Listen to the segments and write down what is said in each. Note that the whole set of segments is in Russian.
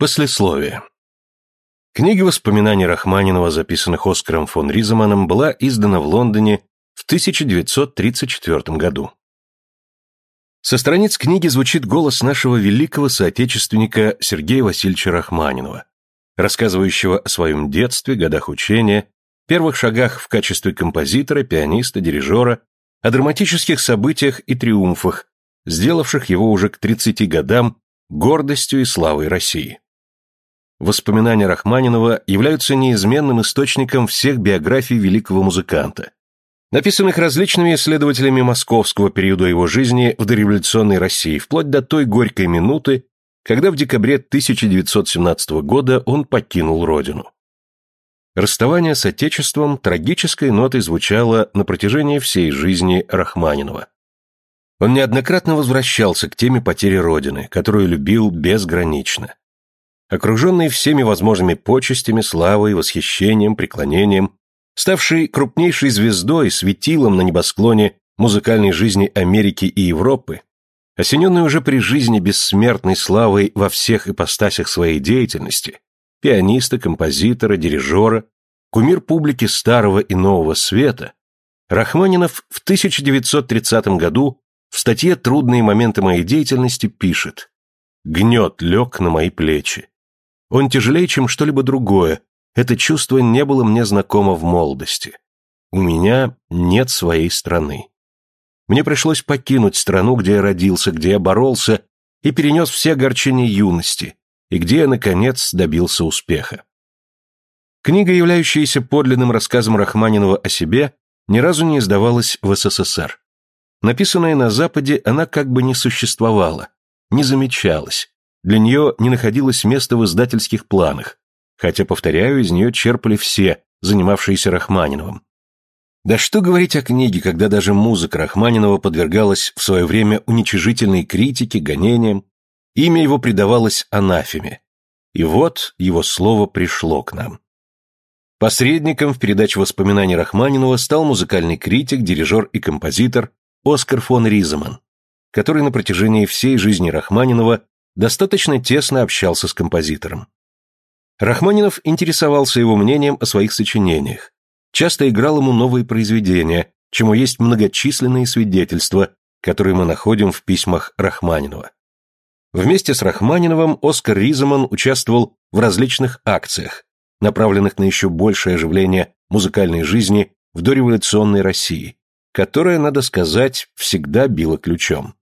Послесловие. Книга воспоминаний Рахманинова, записанных Оскаром фон Риземаном, была издана в Лондоне в 1934 году. Со страниц книги звучит голос нашего великого соотечественника Сергея Васильевича Рахманинова, рассказывающего о своем детстве, годах учения, первых шагах в качестве композитора, пианиста, дирижера, о драматических событиях и триумфах, сделавших его уже к 30 годам гордостью и славой России. Воспоминания Рахманинова являются неизменным источником всех биографий великого музыканта, написанных различными исследователями московского периода его жизни в дореволюционной России, вплоть до той горькой минуты, когда в декабре 1917 года он покинул родину. Расставание с Отечеством трагической нотой звучало на протяжении всей жизни Рахманинова. Он неоднократно возвращался к теме потери Родины, которую любил безгранично. Окруженный всеми возможными почестями, славой, восхищением, преклонением, ставший крупнейшей звездой, светилом на небосклоне музыкальной жизни Америки и Европы, осененный уже при жизни бессмертной славой во всех ипостасях своей деятельности, пианиста, композитора, дирижера, кумир публики старого и нового света, Рахманинов в 1930 году в статье «Трудные моменты моей деятельности» пишет «Гнет лег на мои плечи. Он тяжелее, чем что-либо другое. Это чувство не было мне знакомо в молодости. У меня нет своей страны. Мне пришлось покинуть страну, где я родился, где я боролся и перенес все огорчения юности, и где я, наконец, добился успеха. Книга, являющаяся подлинным рассказом Рахманинова о себе, ни разу не издавалась в СССР. Написанная на Западе, она как бы не существовала, не замечалась, для нее не находилось места в издательских планах, хотя, повторяю, из нее черпали все, занимавшиеся Рахманиновым. Да что говорить о книге, когда даже музыка Рахманинова подвергалась в свое время уничижительной критике, гонениям, имя его предавалось анафеме. И вот его слово пришло к нам. Посредником в передаче воспоминаний Рахманинова стал музыкальный критик, дирижер и композитор Оскар фон Риземан, который на протяжении всей жизни Рахманинова достаточно тесно общался с композитором. Рахманинов интересовался его мнением о своих сочинениях, часто играл ему новые произведения, чему есть многочисленные свидетельства, которые мы находим в письмах Рахманинова. Вместе с Рахманиновым Оскар Риземан участвовал в различных акциях, направленных на еще большее оживление музыкальной жизни в дореволюционной России, которая, надо сказать, всегда била ключом.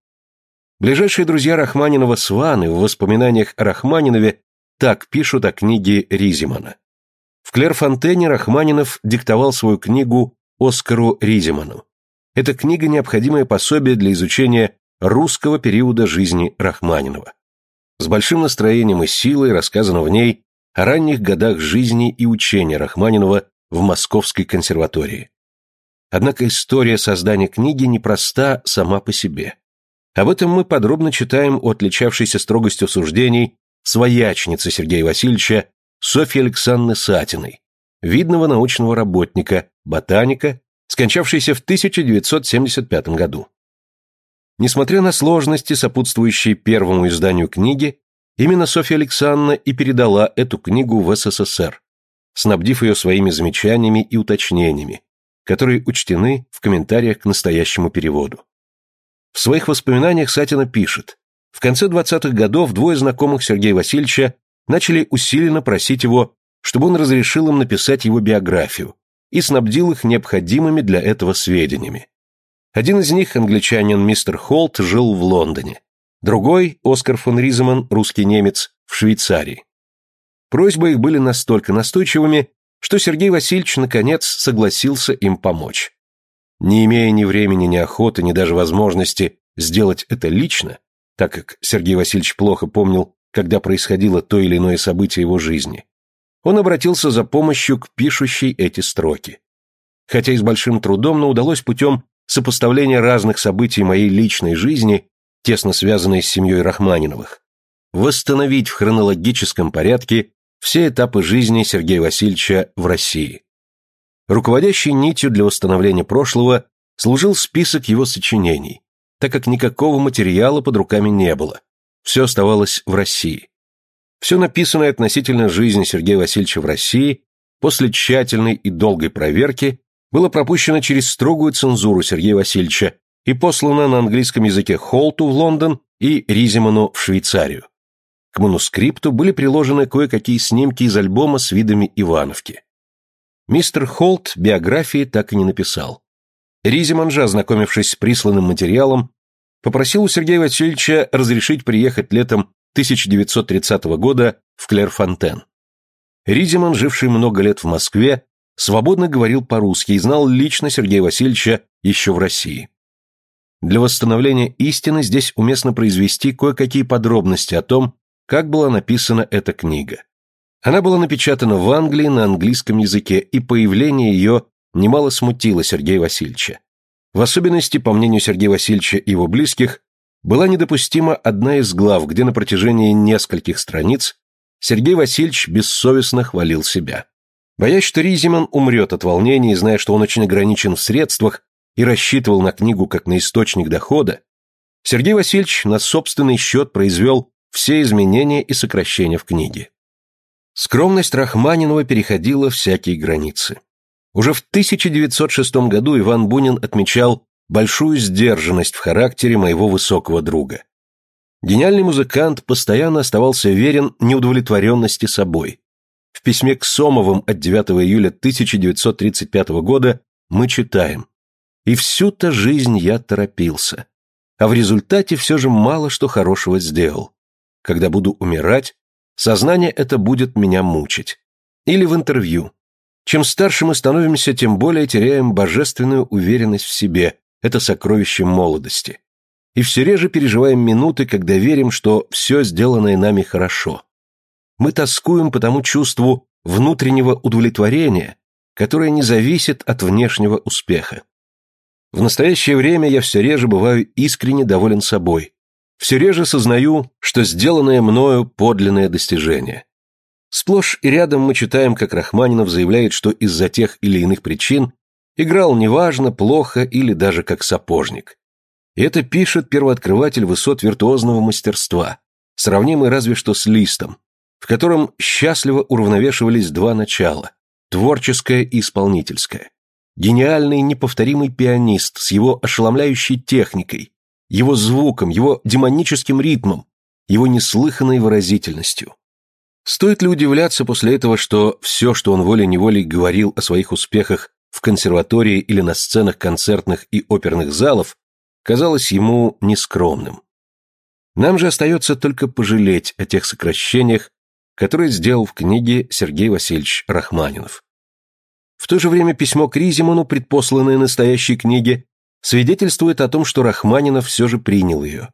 Ближайшие друзья Рахманинова Сваны в воспоминаниях о Рахманинове так пишут о книге Ризимана. В Клерфонтене Рахманинов диктовал свою книгу Оскару Ризиману. Эта книга – необходимое пособие для изучения русского периода жизни Рахманинова. С большим настроением и силой рассказано в ней о ранних годах жизни и учения Рахманинова в Московской консерватории. Однако история создания книги непроста сама по себе. Об этом мы подробно читаем у отличавшейся строгостью суждений своячницы Сергея Васильевича Софьи Александры Сатиной, видного научного работника, ботаника, скончавшейся в 1975 году. Несмотря на сложности, сопутствующие первому изданию книги, именно Софья Александровна и передала эту книгу в СССР, снабдив ее своими замечаниями и уточнениями, которые учтены в комментариях к настоящему переводу. В своих воспоминаниях Сатина пишет, в конце 20-х годов двое знакомых Сергея Васильевича начали усиленно просить его, чтобы он разрешил им написать его биографию и снабдил их необходимыми для этого сведениями. Один из них, англичанин мистер Холт, жил в Лондоне. Другой, Оскар фон Риземан, русский немец, в Швейцарии. Просьбы их были настолько настойчивыми, что Сергей Васильевич, наконец, согласился им помочь. Не имея ни времени, ни охоты, ни даже возможности сделать это лично, так как Сергей Васильевич плохо помнил, когда происходило то или иное событие его жизни, он обратился за помощью к пишущей эти строки. Хотя и с большим трудом, но удалось путем сопоставления разных событий моей личной жизни, тесно связанной с семьей Рахманиновых, восстановить в хронологическом порядке все этапы жизни Сергея Васильевича в России. Руководящей нитью для восстановления прошлого служил список его сочинений, так как никакого материала под руками не было. Все оставалось в России. Все написанное относительно жизни Сергея Васильевича в России после тщательной и долгой проверки было пропущено через строгую цензуру Сергея Васильевича и послано на английском языке Холту в Лондон и Ризиману в Швейцарию. К манускрипту были приложены кое-какие снимки из альбома с видами Ивановки. Мистер Холт биографии так и не написал. Ризиман же, ознакомившись с присланным материалом, попросил у Сергея Васильевича разрешить приехать летом 1930 года в Клерфонтен. Ризиман, живший много лет в Москве, свободно говорил по-русски и знал лично Сергея Васильевича еще в России. Для восстановления истины здесь уместно произвести кое-какие подробности о том, как была написана эта книга. Она была напечатана в Англии на английском языке, и появление ее немало смутило Сергея Васильевича. В особенности, по мнению Сергея Васильевича и его близких, была недопустима одна из глав, где на протяжении нескольких страниц Сергей Васильевич бессовестно хвалил себя. Боясь, что Ризиман умрет от волнения зная, что он очень ограничен в средствах и рассчитывал на книгу как на источник дохода, Сергей Васильевич на собственный счет произвел все изменения и сокращения в книге. Скромность Рахманинова переходила всякие границы. Уже в 1906 году Иван Бунин отмечал большую сдержанность в характере моего высокого друга. Гениальный музыкант постоянно оставался верен неудовлетворенности собой. В письме к Сомовым от 9 июля 1935 года мы читаем и всю-то жизнь я торопился. А в результате все же мало что хорошего сделал. Когда буду умирать, сознание это будет меня мучить. Или в интервью. Чем старше мы становимся, тем более теряем божественную уверенность в себе, это сокровище молодости. И все реже переживаем минуты, когда верим, что все сделанное нами хорошо. Мы тоскуем по тому чувству внутреннего удовлетворения, которое не зависит от внешнего успеха. В настоящее время я все реже бываю искренне доволен собой. Все реже сознаю, что сделанное мною подлинное достижение. Сплошь и рядом мы читаем, как Рахманинов заявляет, что из-за тех или иных причин играл неважно, плохо или даже как сапожник. И это пишет первооткрыватель высот виртуозного мастерства, сравнимый разве что с листом, в котором счастливо уравновешивались два начала – творческое и исполнительское гениальный неповторимый пианист с его ошеломляющей техникой, его звуком, его демоническим ритмом, его неслыханной выразительностью. Стоит ли удивляться после этого, что все, что он волей-неволей говорил о своих успехах в консерватории или на сценах концертных и оперных залов, казалось ему нескромным? Нам же остается только пожалеть о тех сокращениях, которые сделал в книге Сергей Васильевич Рахманинов. В то же время письмо к Ризиману, предпосланное настоящей книге, свидетельствует о том, что Рахманинов все же принял ее.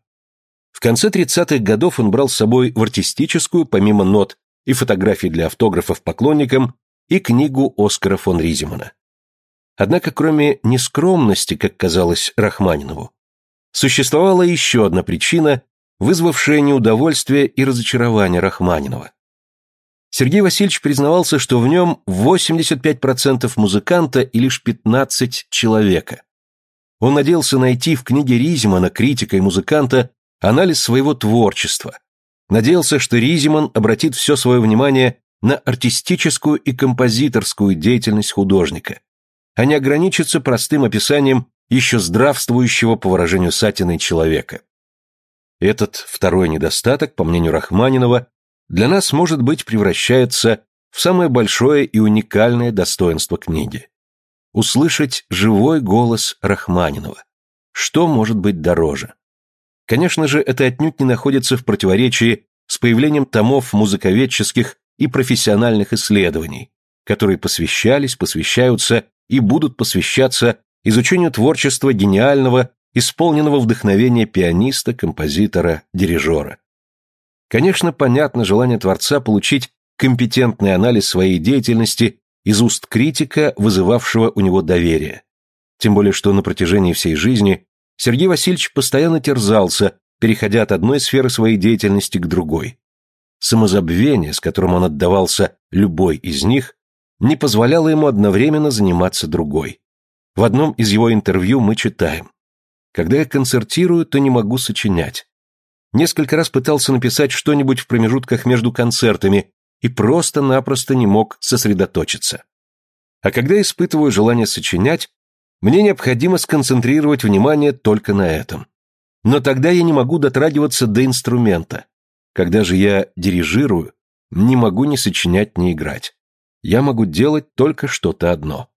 В конце 30-х годов он брал с собой в артистическую, помимо нот и фотографий для автографов поклонникам, и книгу Оскара фон Ризимана. Однако, кроме нескромности, как казалось Рахманинову, существовала еще одна причина, вызвавшая неудовольствие и разочарование Рахманинова. Сергей Васильевич признавался, что в нем 85% музыканта и лишь 15 человека. Он надеялся найти в книге Ризимана, критика и музыканта, анализ своего творчества. Надеялся, что Ризиман обратит все свое внимание на артистическую и композиторскую деятельность художника, а не ограничится простым описанием еще здравствующего, по выражению Сатиной, человека. Этот второй недостаток, по мнению Рахманинова, для нас, может быть, превращается в самое большое и уникальное достоинство книги. Услышать живой голос Рахманинова. Что может быть дороже? Конечно же, это отнюдь не находится в противоречии с появлением томов музыковедческих и профессиональных исследований, которые посвящались, посвящаются и будут посвящаться изучению творчества гениального, исполненного вдохновения пианиста, композитора, дирижера. Конечно, понятно желание Творца получить компетентный анализ своей деятельности из уст критика, вызывавшего у него доверие. Тем более, что на протяжении всей жизни Сергей Васильевич постоянно терзался, переходя от одной сферы своей деятельности к другой. Самозабвение, с которым он отдавался любой из них, не позволяло ему одновременно заниматься другой. В одном из его интервью мы читаем «Когда я концертирую, то не могу сочинять. несколько раз пытался написать что-нибудь в промежутках между концертами и просто-напросто не мог сосредоточиться. А когда испытываю желание сочинять, мне необходимо сконцентрировать внимание только на этом. Но тогда я не могу дотрагиваться до инструмента. Когда же я дирижирую, не могу ни сочинять, ни играть. Я могу делать только что-то одно.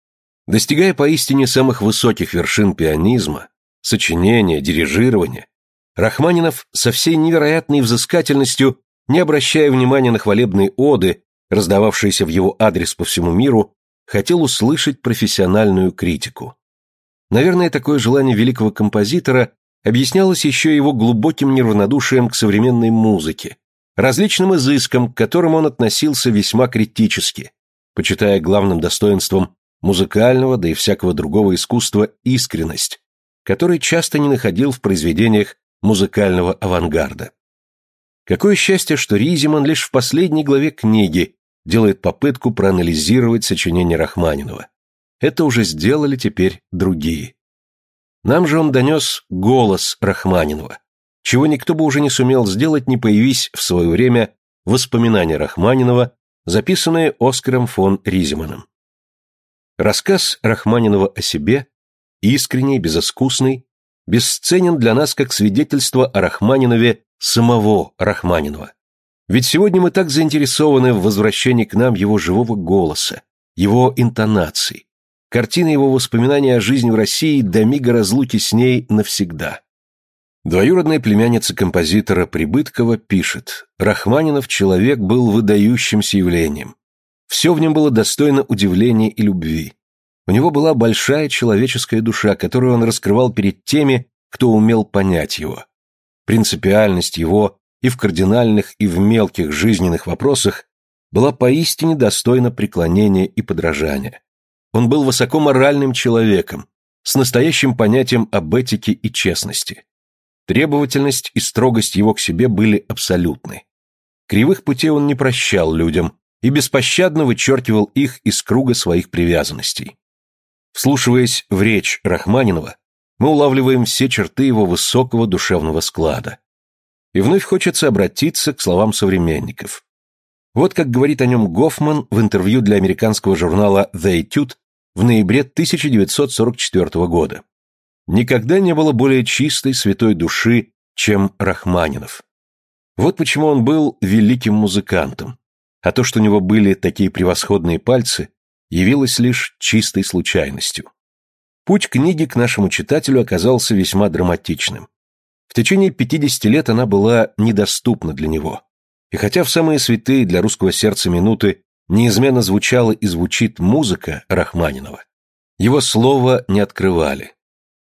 Достигая поистине самых высоких вершин пианизма, сочинения, дирижирования, Рахманинов со всей невероятной взыскательностью, не обращая внимания на хвалебные оды, раздававшиеся в его адрес по всему миру, хотел услышать профессиональную критику. Наверное, такое желание великого композитора объяснялось еще его глубоким неравнодушием к современной музыке, различным изыскам, к которым он относился весьма критически, почитая главным достоинством музыкального, да и всякого другого искусства искренность, которой часто не находил в произведениях музыкального авангарда. Какое счастье, что Ризиман лишь в последней главе книги делает попытку проанализировать сочинение Рахманинова. Это уже сделали теперь другие. Нам же он донес голос Рахманинова, чего никто бы уже не сумел сделать, не появись в свое время воспоминания Рахманинова, записанные Оскаром фон Ризиманом. Рассказ Рахманинова о себе, искренний, безыскусный, бесценен для нас как свидетельство о Рахманинове самого Рахманинова. Ведь сегодня мы так заинтересованы в возвращении к нам его живого голоса, его интонаций, картины его воспоминаний о жизни в России до мига разлуки с ней навсегда. Двоюродная племянница композитора Прибыткова пишет, Рахманинов человек был выдающимся явлением. Все в нем было достойно удивления и любви. У него была большая человеческая душа, которую он раскрывал перед теми, кто умел понять его. Принципиальность его и в кардинальных, и в мелких жизненных вопросах была поистине достойна преклонения и подражания. Он был высокоморальным человеком, с настоящим понятием об этике и честности. Требовательность и строгость его к себе были абсолютны. Кривых путей он не прощал людям и беспощадно вычеркивал их из круга своих привязанностей. Вслушиваясь в речь Рахманинова, мы улавливаем все черты его высокого душевного склада. И вновь хочется обратиться к словам современников. Вот как говорит о нем Гофман в интервью для американского журнала The Etude в ноябре 1944 года. Никогда не было более чистой святой души, чем Рахманинов. Вот почему он был великим музыкантом, а то, что у него были такие превосходные пальцы, явилось лишь чистой случайностью. Путь книги к нашему читателю оказался весьма драматичным. В течение 50 лет она была недоступна для него. И хотя в самые святые для русского сердца минуты неизменно звучала и звучит музыка Рахманинова, его слова не открывали.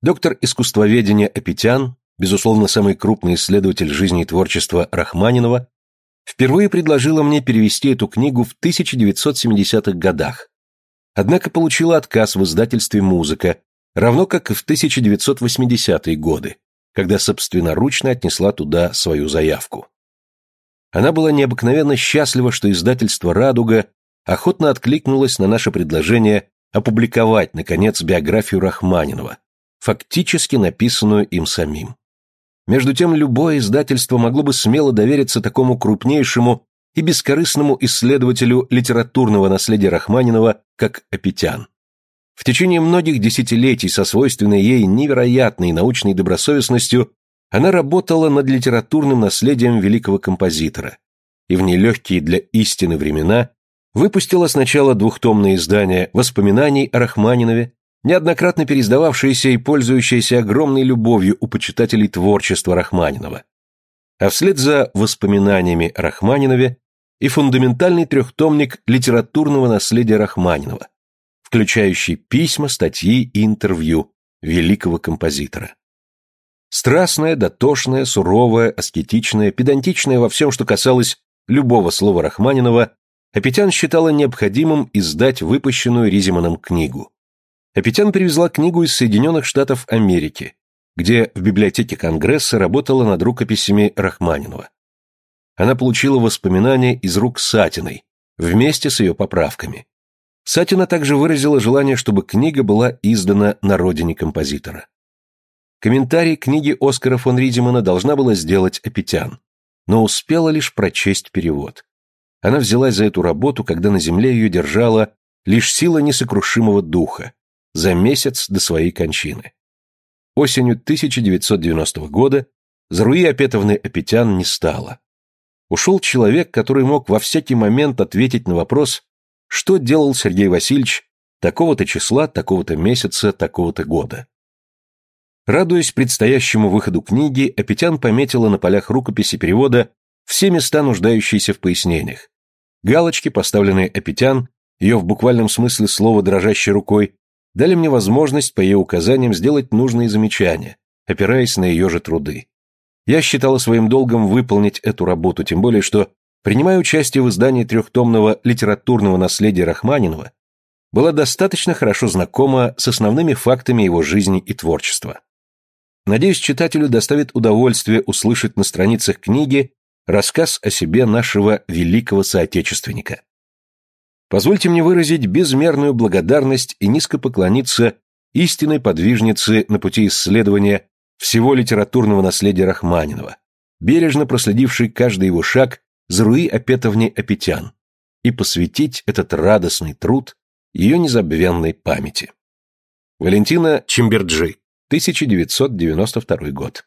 Доктор искусствоведения Апетян, безусловно, самый крупный исследователь жизни и творчества Рахманинова, впервые предложила мне перевести эту книгу в 1970-х годах, однако получила отказ в издательстве «Музыка», равно как и в 1980-е годы, когда собственноручно отнесла туда свою заявку. Она была необыкновенно счастлива, что издательство «Радуга» охотно откликнулось на наше предложение опубликовать, наконец, биографию Рахманинова, фактически написанную им самим. Между тем, любое издательство могло бы смело довериться такому крупнейшему и бескорыстному исследователю литературного наследия Рахманинова, как Апетян. В течение многих десятилетий со свойственной ей невероятной научной добросовестностью она работала над литературным наследием великого композитора и в нелегкие для истины времена выпустила сначала двухтомное издание «Воспоминаний о Рахманинове», неоднократно переиздававшееся и пользующееся огромной любовью у почитателей творчества Рахманинова, а вслед за воспоминаниями о Рахманинове и фундаментальный трехтомник литературного наследия Рахманинова, включающий письма, статьи и интервью великого композитора. Страстная, дотошная, суровая, аскетичная, педантичная во всем, что касалось любого слова Рахманинова, Апетян считала необходимым издать выпущенную Ризиманом книгу. Апетян привезла книгу из Соединенных Штатов Америки, где в библиотеке Конгресса работала над рукописями Рахманинова. Она получила воспоминания из рук Сатиной, вместе с ее поправками. Сатина также выразила желание, чтобы книга была издана на родине композитора. Комментарий книги Оскара фон Ридимана должна была сделать Апетян, но успела лишь прочесть перевод. Она взялась за эту работу, когда на земле ее держала лишь сила несокрушимого духа, за месяц до своей кончины. Осенью 1990 года Заруи Апетовны Апетян не стало. Ушел человек, который мог во всякий момент ответить на вопрос, что делал Сергей Васильевич такого-то числа, такого-то месяца, такого-то года. Радуясь предстоящему выходу книги, Апетян пометила на полях рукописи перевода все места, нуждающиеся в пояснениях. Галочки, поставленные Апетян, ее в буквальном смысле слова дрожащей рукой, дали мне возможность по ее указаниям сделать нужные замечания, опираясь на ее же труды. Я считала своим долгом выполнить эту работу, тем более что, принимая участие в издании трехтомного литературного наследия Рахманинова, была достаточно хорошо знакома с основными фактами его жизни и творчества. Надеюсь, читателю доставит удовольствие услышать на страницах книги рассказ о себе нашего великого соотечественника. Позвольте мне выразить безмерную благодарность и низко поклониться истинной подвижнице на пути исследования всего литературного наследия Рахманинова, бережно проследившей каждый его шаг за Руи Апетовне Апетян, и посвятить этот радостный труд ее незабвенной памяти. Валентина Чемберджи, 1992 год.